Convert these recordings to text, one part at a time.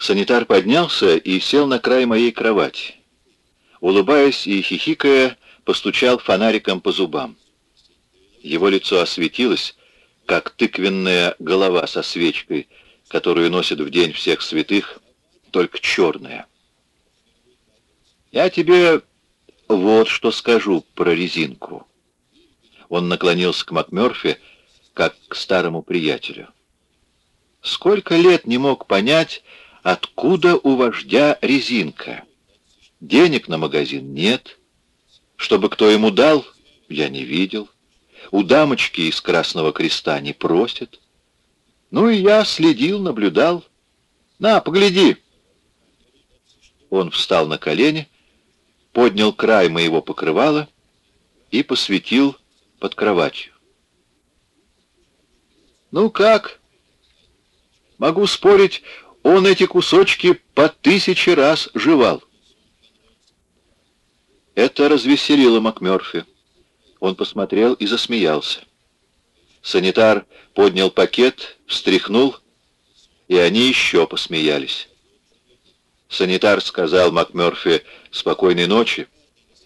Санитар поднялся и сел на край моей кровати. Улыбаясь и хихикая, постучал фонариком по зубам. Его лицо осветилось, как тыквенная голова со свечкой, которую носят в день всех святых, только черная. «Я тебе вот что скажу про резинку». Он наклонился к МакМёрфи, как к старому приятелю. Сколько лет не мог понять, откуда у вождя резинка. Денег на магазин нет. Чтобы кто ему дал, я не видел. У дамочки из Красного Креста не просят. Ну и я следил, наблюдал. На, погляди. Он встал на колени, поднял край моего покрывала и посветил под кроватью. Ну как? Могу спорить, он эти кусочки по тысяче раз жевал. Это развеселило МакМёрфи. Он посмотрел и засмеялся. Санитар поднял пакет, встряхнул, и они еще посмеялись. Санитар сказал МакМёрфи «спокойной ночи»,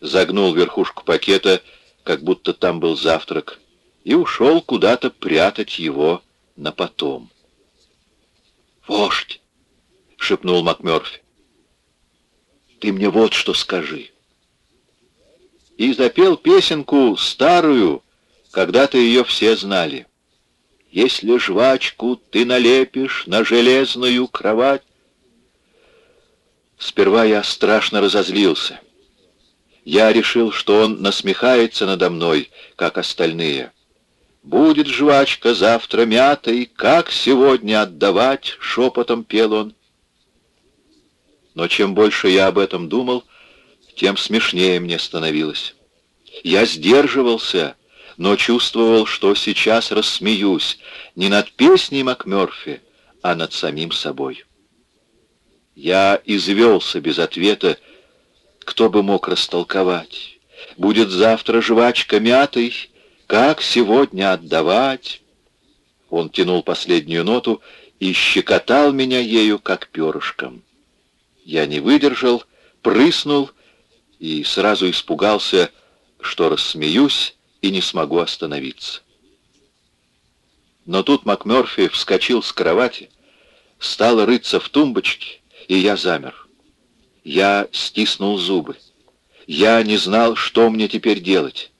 загнул верхушку пакета, как будто там был завтрак, и ушел куда-то прятать его на потом. «Вождь!» — шепнул МакМёрфи. «Ты мне вот что скажи». И запел песенку старую, когда-то ее все знали. «Если жвачку ты налепишь на железную кровать...» Сперва я страшно разозлился. Я решил, что он насмехается надо мной, как остальные. «Будет жвачка завтра мятой, как сегодня отдавать?» — шепотом пел он. Но чем больше я об этом думал, тем смешнее мне становилось. Я сдерживался, но чувствовал, что сейчас рассмеюсь не над песней МакМёрфи, а над самим собой. Я извелся без ответа, кто бы мог растолковать. Будет завтра жвачка мятой как сегодня отдавать? Он тянул последнюю ноту и щекотал меня ею, как перышком. Я не выдержал, прыснул и сразу испугался, что рассмеюсь и не смогу остановиться. Но тут МакМёрфи вскочил с кровати, стал рыться в тумбочке, и я замер. Я стиснул зубы. Я не знал, что мне теперь делать.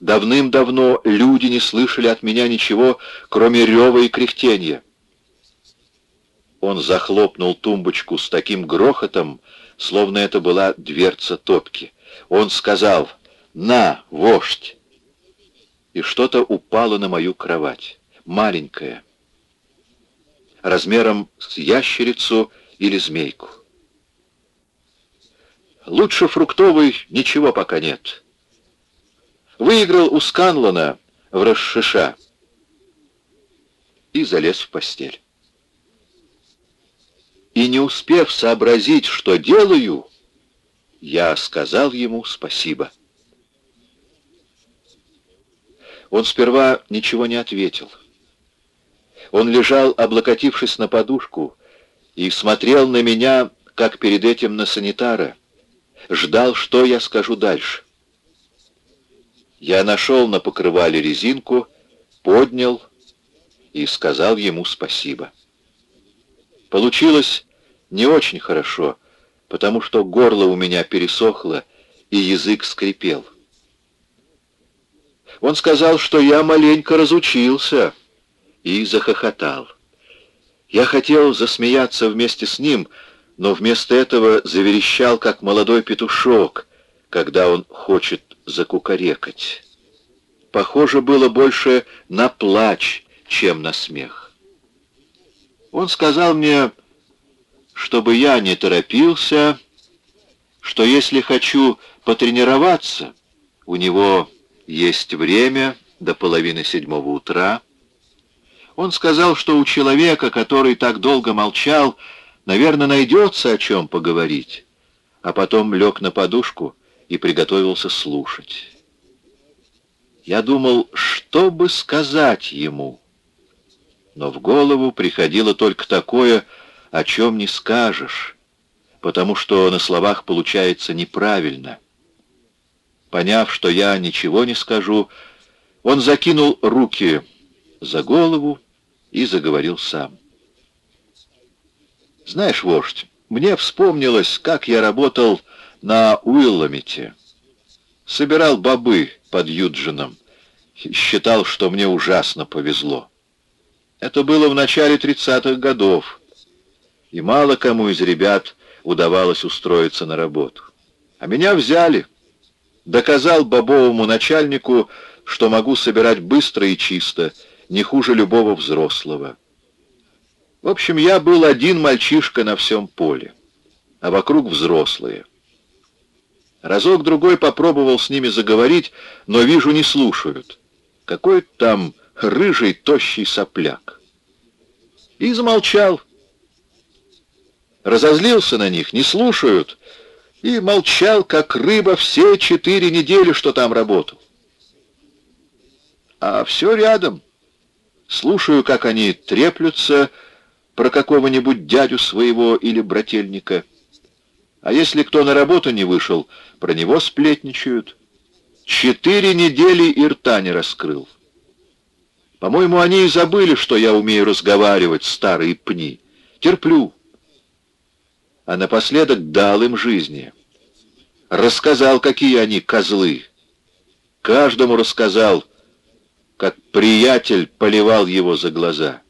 Давным-давно люди не слышали от меня ничего, кроме рева и кряхтенья. Он захлопнул тумбочку с таким грохотом, словно это была дверца топки. Он сказал «На, вождь!» И что-то упало на мою кровать, маленькое, размером с ящерицу или змейку. Лучше фруктовый ничего пока нет. Выиграл у Сканлона в Расшиша и залез в постель. И не успев сообразить, что делаю, я сказал ему спасибо. Он сперва ничего не ответил. Он лежал, облокотившись на подушку, и смотрел на меня, как перед этим на санитара. Ждал, что я скажу дальше. Я нашел на покрывале резинку, поднял и сказал ему спасибо. Получилось не очень хорошо, потому что горло у меня пересохло и язык скрипел. Он сказал, что я маленько разучился, и захохотал. Я хотел засмеяться вместе с ним, но вместо этого заверещал, как молодой петушок, когда он хочет закукарекать. Похоже было больше на плач, чем на смех. Он сказал мне, чтобы я не торопился, что если хочу потренироваться, у него есть время до половины седьмого утра. Он сказал, что у человека, который так долго молчал, наверное, найдется о чем поговорить, а потом лег на подушку и приготовился слушать. Я думал, что бы сказать ему, но в голову приходило только такое, о чем не скажешь, потому что на словах получается неправильно. Поняв, что я ничего не скажу, он закинул руки за голову и заговорил сам. Знаешь, вождь, мне вспомнилось, как я работал на Уилламете. Собирал бобы под Юджином. Считал, что мне ужасно повезло. Это было в начале 30-х годов, и мало кому из ребят удавалось устроиться на работу. А меня взяли. Доказал бобовому начальнику, что могу собирать быстро и чисто, не хуже любого взрослого. В общем, я был один мальчишка на всем поле, а вокруг взрослые. Разок-другой попробовал с ними заговорить, но, вижу, не слушают. Какой там рыжий, тощий сопляк. И замолчал. Разозлился на них, не слушают, и молчал, как рыба, все четыре недели, что там работал. А все рядом. Слушаю, как они треплются про какого-нибудь дядю своего или брательника. А если кто на работу не вышел, про него сплетничают. Четыре недели и рта не раскрыл. По-моему, они и забыли, что я умею разговаривать, старые пни. Терплю. А напоследок дал им жизни. Рассказал, какие они козлы. Каждому рассказал, как приятель поливал его за глаза.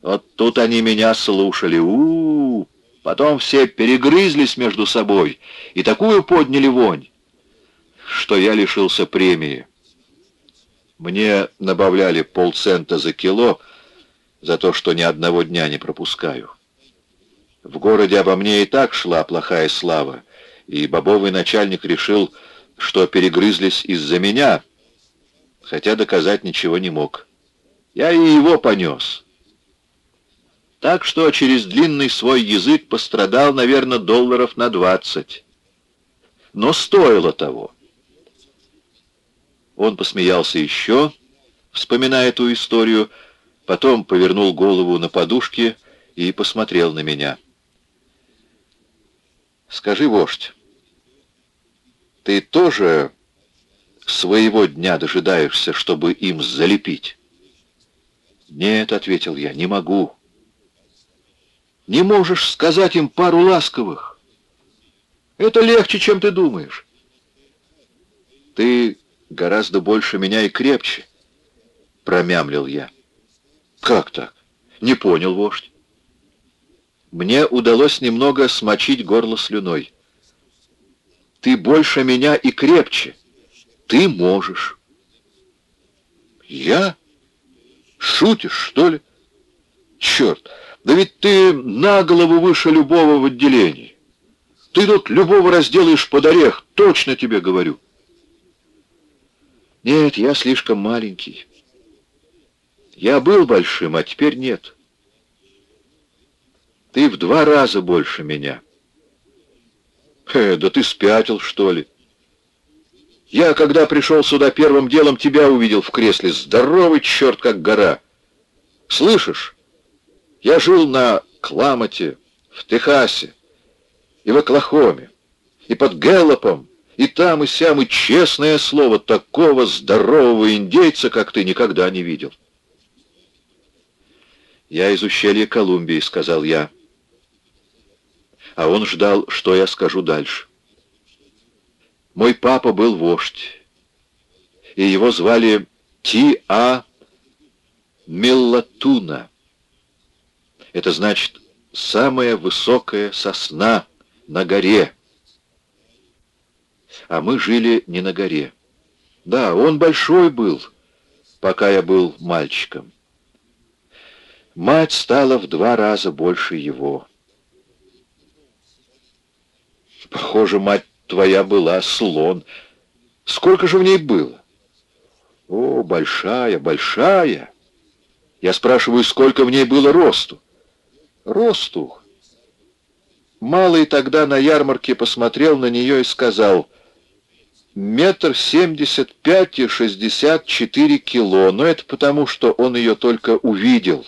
Вот тут они меня слушали. У, -у, -у. Потом все перегрызлись между собой и такую подняли вонь, что я лишился премии. Мне набавляли полцента за кило за то, что ни одного дня не пропускаю. В городе обо мне и так шла плохая слава, и бобовый начальник решил, что перегрызлись из-за меня, хотя доказать ничего не мог. Я и его понес. Так что через длинный свой язык пострадал, наверное, долларов на двадцать. Но стоило того. Он посмеялся еще, вспоминая эту историю, потом повернул голову на подушке и посмотрел на меня. «Скажи, вождь, ты тоже своего дня дожидаешься, чтобы им залепить?» «Нет», — ответил я, — «не могу». «Не можешь сказать им пару ласковых? Это легче, чем ты думаешь». «Ты гораздо больше меня и крепче», — промямлил я. «Как так? Не понял, вождь». Мне удалось немного смочить горло слюной. «Ты больше меня и крепче. Ты можешь». «Я? Шутишь, что ли? Черт, да ведь ты на голову выше любого в отделении. Ты тут любого разделаешь под орех, точно тебе говорю». Нет, я слишком маленький. Я был большим, а теперь нет. Ты в два раза больше меня. Э, да ты спятил, что ли? Я, когда пришел сюда первым делом, тебя увидел в кресле. Здоровый черт, как гора. Слышишь? Я жил на Кламоте, в Техасе и в Оклахоме, и под Гэллопом, и там, и сям, и честное слово, такого здорового индейца, как ты, никогда не видел. «Я из ущелья Колумбии», — сказал я. А он ждал, что я скажу дальше. Мой папа был вождь, и его звали Ти-А Меллатуна. Это значит «самая высокая сосна на горе», а мы жили не на горе. Да, он большой был, пока я был мальчиком. Мать стала в два раза больше его. Похоже, мать твоя была слон. Сколько же в ней было? О, большая, большая. Я спрашиваю, сколько в ней было росту? Росту. Малый тогда на ярмарке посмотрел на нее и сказал, метр семьдесят пять и шестьдесят четыре кило, но это потому, что он ее только увидел.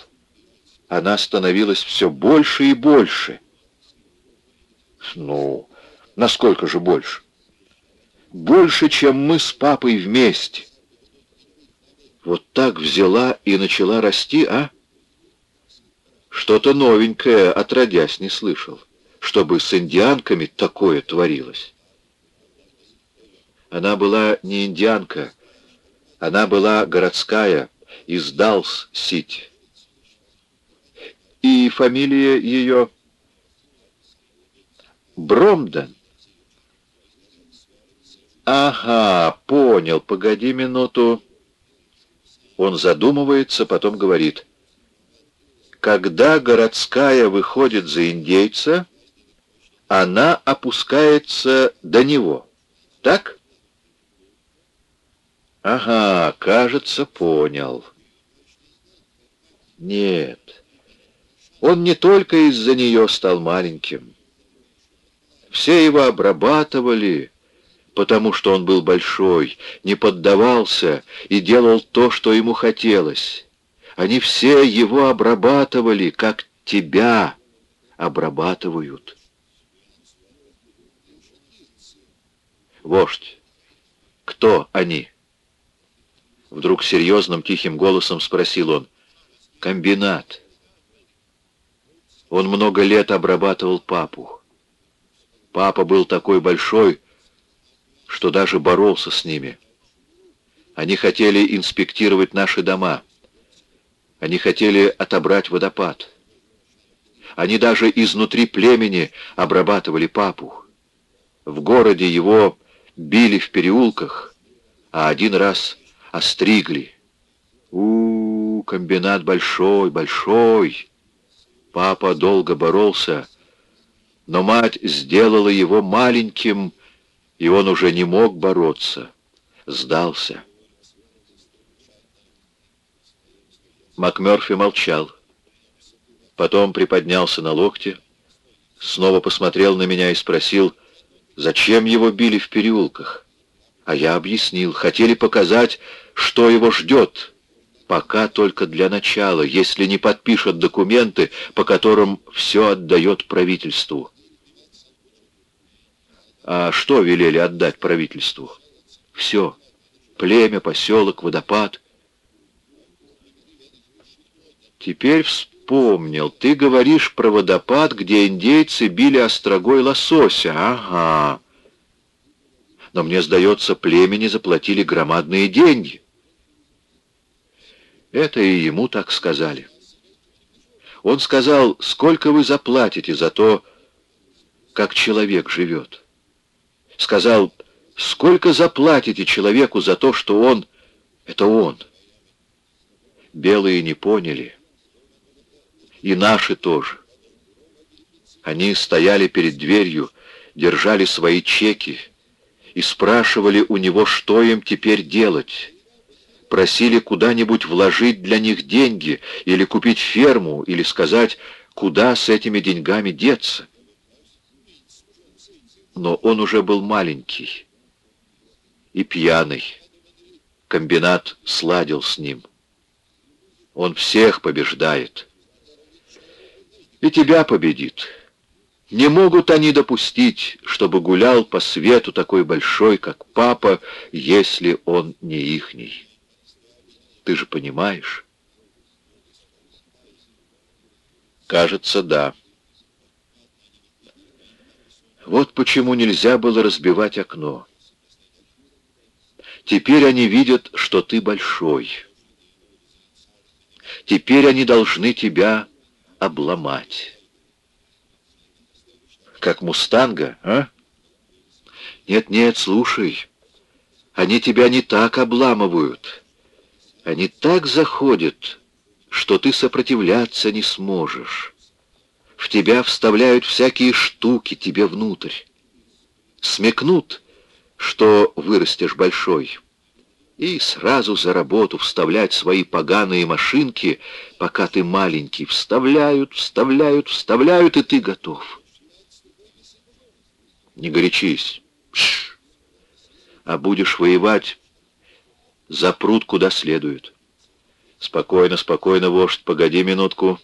она становилась все больше и больше. Ну, насколько же больше? Больше, чем мы с папой вместе. Вот так взяла и начала расти, а? Что-то новенькое, отродясь, не слышал, чтобы с индианками такое творилось. Она была не индианка, она была городская, из Далс-Сити. И фамилия ее Бромден. Ага, понял, погоди минуту. Он задумывается, потом говорит. Когда городская выходит за индейца, она опускается до него. Так? Ага, кажется, понял. Нет, он не только из-за нее стал маленьким. Все его обрабатывали, потому что он был большой, не поддавался и делал то, что ему хотелось. Они все его обрабатывали, как тебя обрабатывают. Вождь, кто они? Вдруг серьезным тихим голосом спросил он. Комбинат. Он много лет обрабатывал папу. Папа был такой большой, что даже боролся с ними. Они хотели инспектировать наши дома. Они хотели отобрать водопад. Они даже изнутри племени обрабатывали папу. В городе его били в переулках, а один раз остригли. У, -у, -у комбинат большой, большой. Папа долго боролся, но мать сделала его маленьким, и он уже не мог бороться, сдался. МакМёрфи молчал. Потом приподнялся на локте, снова посмотрел на меня и спросил, зачем его били в переулках. А я объяснил, хотели показать, что его ждет, Пока только для начала, если не подпишут документы, по которым все отдает правительству. А что велели отдать правительству? Все. Племя, поселок, водопад. Теперь вспомнил. Ты говоришь про водопад, где индейцы били острогой лосося. Ага. Но мне сдается, племени заплатили громадные деньги. Это и ему так сказали. Он сказал, сколько вы заплатите за то, как человек живет. Сказал, сколько заплатите человеку за то, что он — это он. Белые не поняли. И наши тоже. Они стояли перед дверью, держали свои чеки и спрашивали у него, что им теперь делать просили куда-нибудь вложить для них деньги, или купить ферму, или сказать, куда с этими деньгами деться. Но он уже был маленький и пьяный. Комбинат сладил с ним. Он всех побеждает. И тебя победит. Не могут они допустить, чтобы гулял по свету такой большой, как папа, если он не ихний. Ты же понимаешь? Кажется, да. Вот почему нельзя было разбивать окно. Теперь они видят, что ты большой. Теперь они должны тебя обломать. Как мустанга, а? Нет-нет, слушай, они тебя не так обламывают. Они так заходят, что ты сопротивляться не сможешь. В тебя вставляют всякие штуки тебе внутрь. Смекнут, что вырастешь большой, и сразу за работу вставлять свои поганые машинки, пока ты маленький. Вставляют, вставляют, вставляют, и ты готов. Не горячись. Пш. А будешь воевать запрут куда следует. Спокойно, спокойно, вождь, погоди минутку.